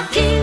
aking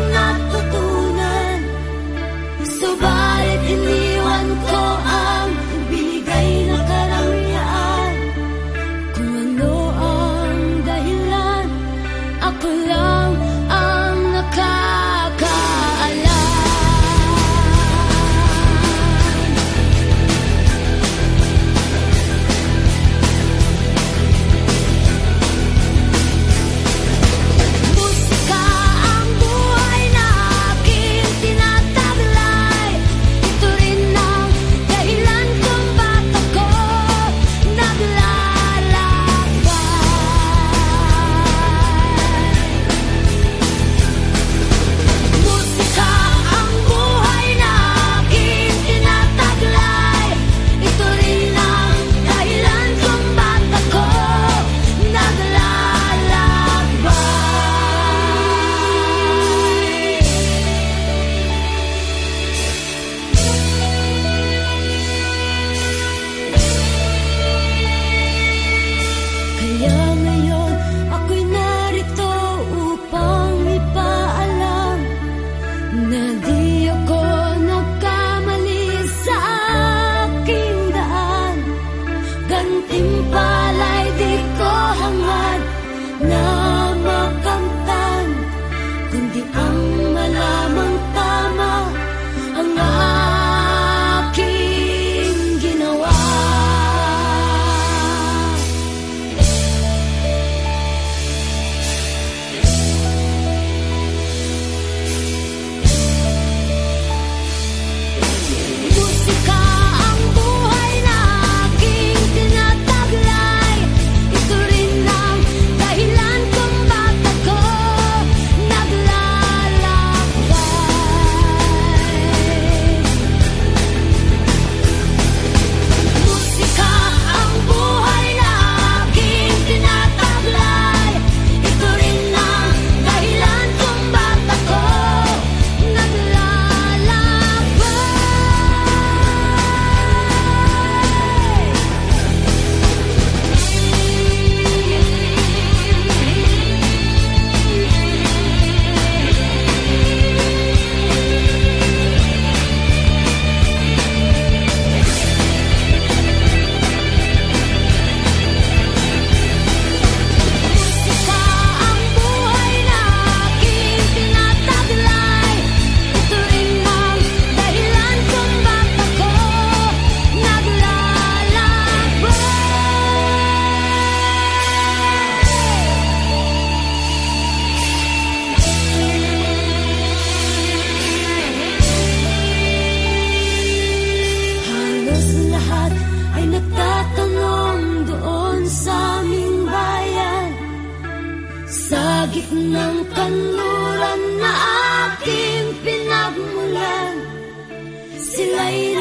Sa gitnang kanluran na aking pinagmulan Sila'y